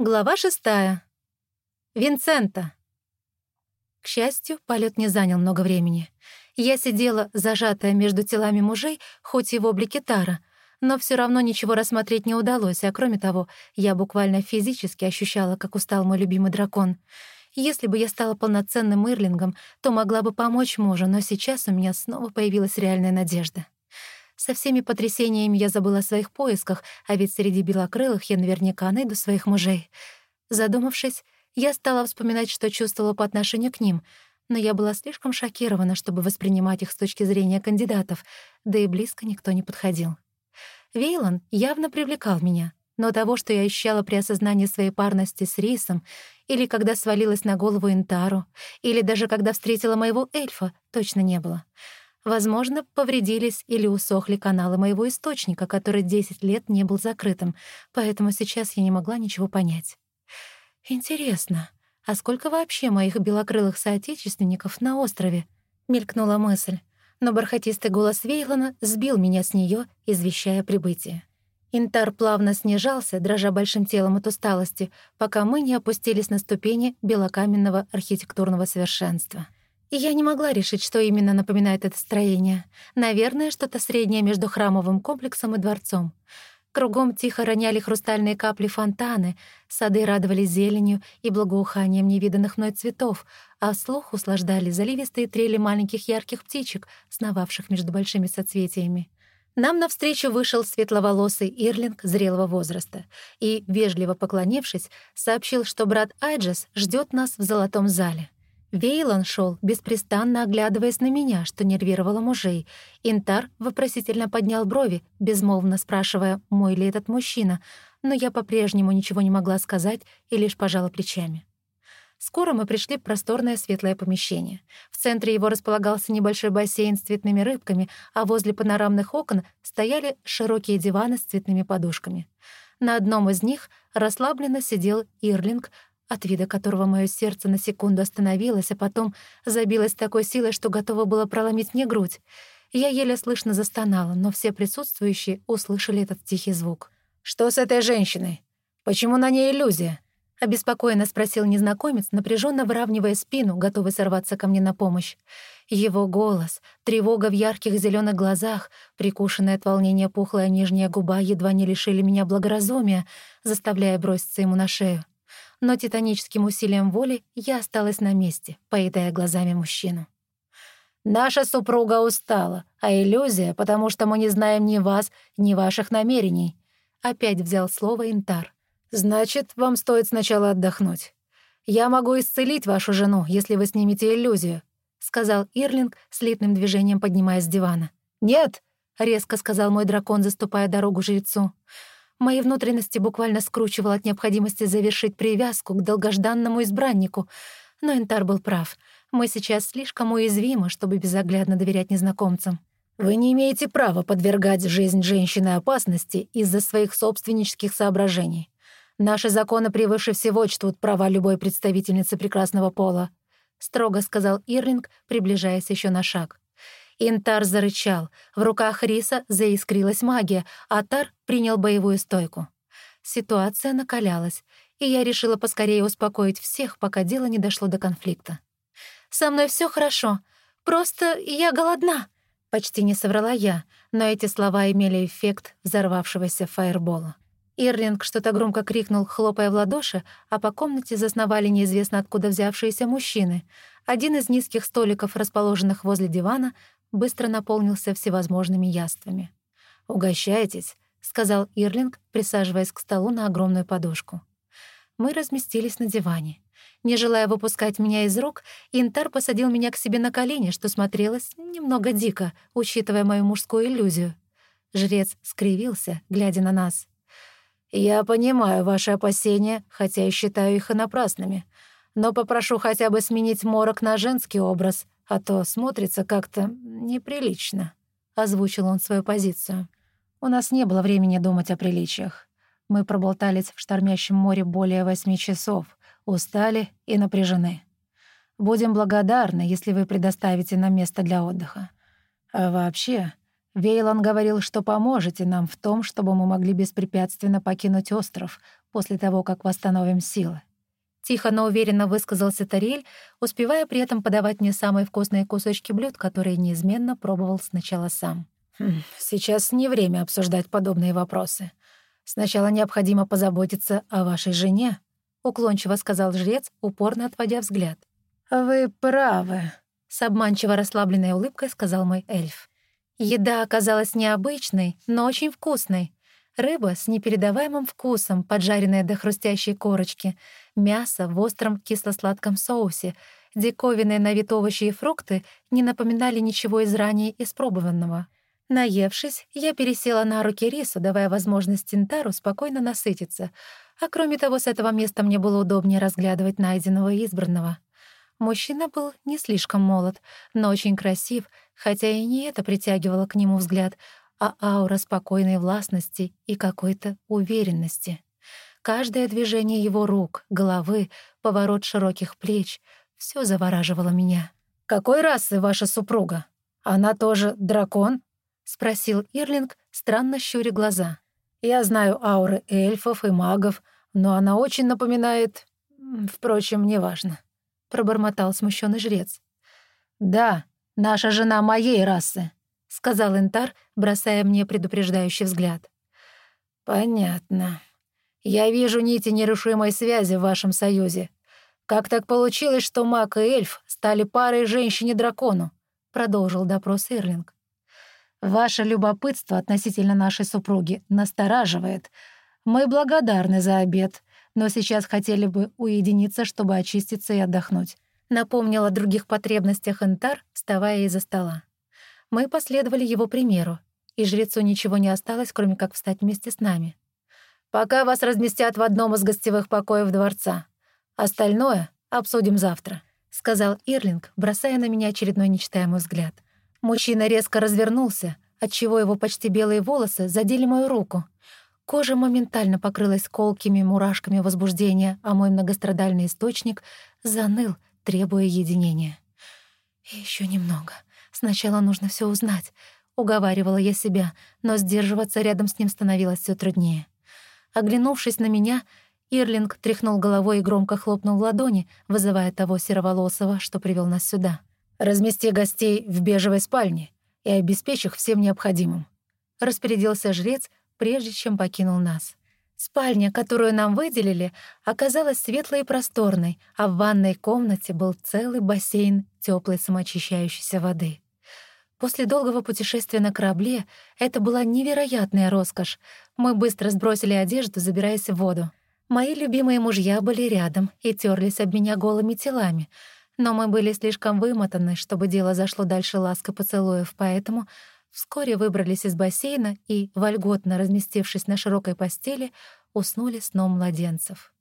Глава шестая. Винцента. К счастью, полет не занял много времени. Я сидела, зажатая между телами мужей, хоть и в облике Тара, но все равно ничего рассмотреть не удалось, а кроме того, я буквально физически ощущала, как устал мой любимый дракон. Если бы я стала полноценным Ирлингом, то могла бы помочь мужу, но сейчас у меня снова появилась реальная надежда. Со всеми потрясениями я забыла о своих поисках, а ведь среди белокрылых я наверняка найду своих мужей. Задумавшись, я стала вспоминать, что чувствовала по отношению к ним, но я была слишком шокирована, чтобы воспринимать их с точки зрения кандидатов, да и близко никто не подходил. Вейлон явно привлекал меня, но того, что я ощущала при осознании своей парности с Рисом, или когда свалилась на голову Интару, или даже когда встретила моего эльфа, точно не было. Возможно, повредились или усохли каналы моего источника, который 10 лет не был закрытым, поэтому сейчас я не могла ничего понять. «Интересно, а сколько вообще моих белокрылых соотечественников на острове?» — мелькнула мысль, но бархатистый голос Вейлона сбил меня с нее, извещая прибытие. Интар плавно снижался, дрожа большим телом от усталости, пока мы не опустились на ступени белокаменного архитектурного совершенства — я не могла решить, что именно напоминает это строение. Наверное, что-то среднее между храмовым комплексом и дворцом. Кругом тихо роняли хрустальные капли фонтаны, сады радовались зеленью и благоуханием невиданных мной цветов, а слух услаждали заливистые трели маленьких ярких птичек, сновавших между большими соцветиями. Нам навстречу вышел светловолосый Ирлинг зрелого возраста и, вежливо поклонившись, сообщил, что брат Айджес ждет нас в золотом зале. Вейлон шел, беспрестанно оглядываясь на меня, что нервировало мужей. Интар вопросительно поднял брови, безмолвно спрашивая, мой ли этот мужчина, но я по-прежнему ничего не могла сказать и лишь пожала плечами. Скоро мы пришли в просторное светлое помещение. В центре его располагался небольшой бассейн с цветными рыбками, а возле панорамных окон стояли широкие диваны с цветными подушками. На одном из них расслабленно сидел Ирлинг, от вида которого мое сердце на секунду остановилось, а потом забилось такой силой, что готово было проломить мне грудь. Я еле слышно застонала, но все присутствующие услышали этот тихий звук. «Что с этой женщиной? Почему на ней иллюзия?» — обеспокоенно спросил незнакомец, напряженно выравнивая спину, готовый сорваться ко мне на помощь. Его голос, тревога в ярких зеленых глазах, прикушенная от волнения пухлая нижняя губа едва не лишили меня благоразумия, заставляя броситься ему на шею но титаническим усилием воли я осталась на месте, поедая глазами мужчину. «Наша супруга устала, а иллюзия, потому что мы не знаем ни вас, ни ваших намерений», — опять взял слово Интар. «Значит, вам стоит сначала отдохнуть. Я могу исцелить вашу жену, если вы снимете иллюзию», — сказал Ирлинг, слитным движением поднимаясь с дивана. «Нет», — резко сказал мой дракон, заступая дорогу жрецу. Мои внутренности буквально скручивало от необходимости завершить привязку к долгожданному избраннику. Но Интар был прав. Мы сейчас слишком уязвимы, чтобы безоглядно доверять незнакомцам. Вы не имеете права подвергать жизнь женщины опасности из-за своих собственнических соображений. Наши законы превыше всего чтут права любой представительницы прекрасного пола», — строго сказал Ирлинг, приближаясь еще на шаг. Интар зарычал. В руках Риса заискрилась магия, а Тар принял боевую стойку. Ситуация накалялась, и я решила поскорее успокоить всех, пока дело не дошло до конфликта. «Со мной все хорошо. Просто я голодна», — почти не соврала я, но эти слова имели эффект взорвавшегося фаербола. Ирлинг что-то громко крикнул, хлопая в ладоши, а по комнате засновали неизвестно откуда взявшиеся мужчины. Один из низких столиков, расположенных возле дивана, быстро наполнился всевозможными яствами. «Угощайтесь», — сказал Ирлинг, присаживаясь к столу на огромную подушку. Мы разместились на диване. Не желая выпускать меня из рук, Интар посадил меня к себе на колени, что смотрелось немного дико, учитывая мою мужскую иллюзию. Жрец скривился, глядя на нас. «Я понимаю ваши опасения, хотя и считаю их и напрасными. Но попрошу хотя бы сменить морок на женский образ, а то смотрится как-то неприлично», — озвучил он свою позицию. «У нас не было времени думать о приличиях. Мы проболтались в штормящем море более восьми часов, устали и напряжены. Будем благодарны, если вы предоставите нам место для отдыха. А вообще, Вейлон говорил, что поможете нам в том, чтобы мы могли беспрепятственно покинуть остров после того, как восстановим силы. Тихо, но уверенно высказался Тарель, успевая при этом подавать мне самые вкусные кусочки блюд, которые неизменно пробовал сначала сам. Хм, «Сейчас не время обсуждать подобные вопросы. Сначала необходимо позаботиться о вашей жене», — уклончиво сказал жрец, упорно отводя взгляд. «Вы правы», — с обманчиво расслабленной улыбкой сказал мой эльф. Еда оказалась необычной, но очень вкусной. Рыба с непередаваемым вкусом, поджаренная до хрустящей корочки, мясо в остром кисло-сладком соусе, диковинные на вид овощи и фрукты не напоминали ничего из ранее испробованного. Наевшись, я пересела на руки рису, давая возможность Тинтару спокойно насытиться, а кроме того, с этого места мне было удобнее разглядывать найденного избранного. Мужчина был не слишком молод, но очень красив, хотя и не это притягивало к нему взгляд — а аура спокойной властности и какой-то уверенности. Каждое движение его рук, головы, поворот широких плеч — все завораживало меня. «Какой расы ваша супруга? Она тоже дракон?» — спросил Ирлинг, странно щуря глаза. «Я знаю ауры эльфов и магов, но она очень напоминает... Впрочем, неважно», — пробормотал смущенный жрец. «Да, наша жена моей расы», — сказал Интар, бросая мне предупреждающий взгляд. «Понятно. Я вижу нити нерушимой связи в вашем союзе. Как так получилось, что маг и эльф стали парой женщине-дракону?» — продолжил допрос Ирлинг. «Ваше любопытство относительно нашей супруги настораживает. Мы благодарны за обед, но сейчас хотели бы уединиться, чтобы очиститься и отдохнуть». Напомнил о других потребностях Интар, вставая из-за стола. Мы последовали его примеру, и жрецу ничего не осталось, кроме как встать вместе с нами. «Пока вас разместят в одном из гостевых покоев дворца. Остальное обсудим завтра», — сказал Ирлинг, бросая на меня очередной нечитаемый взгляд. Мужчина резко развернулся, отчего его почти белые волосы задели мою руку. Кожа моментально покрылась колкими мурашками возбуждения, а мой многострадальный источник заныл, требуя единения. Еще немного», Сначала нужно все узнать. Уговаривала я себя, но сдерживаться рядом с ним становилось все труднее. Оглянувшись на меня, Ирлинг тряхнул головой и громко хлопнул в ладони, вызывая того сероволосого, что привел нас сюда. «Размести гостей в бежевой спальне и обеспечь их всем необходимым», — распорядился жрец, прежде чем покинул нас. Спальня, которую нам выделили, оказалась светлой и просторной, а в ванной комнате был целый бассейн теплой самоочищающейся воды. После долгого путешествия на корабле это была невероятная роскошь. Мы быстро сбросили одежду, забираясь в воду. Мои любимые мужья были рядом и терлись об меня голыми телами, но мы были слишком вымотаны, чтобы дело зашло дальше ласка поцелуев, поэтому вскоре выбрались из бассейна и, вольготно разместившись на широкой постели, уснули сном младенцев.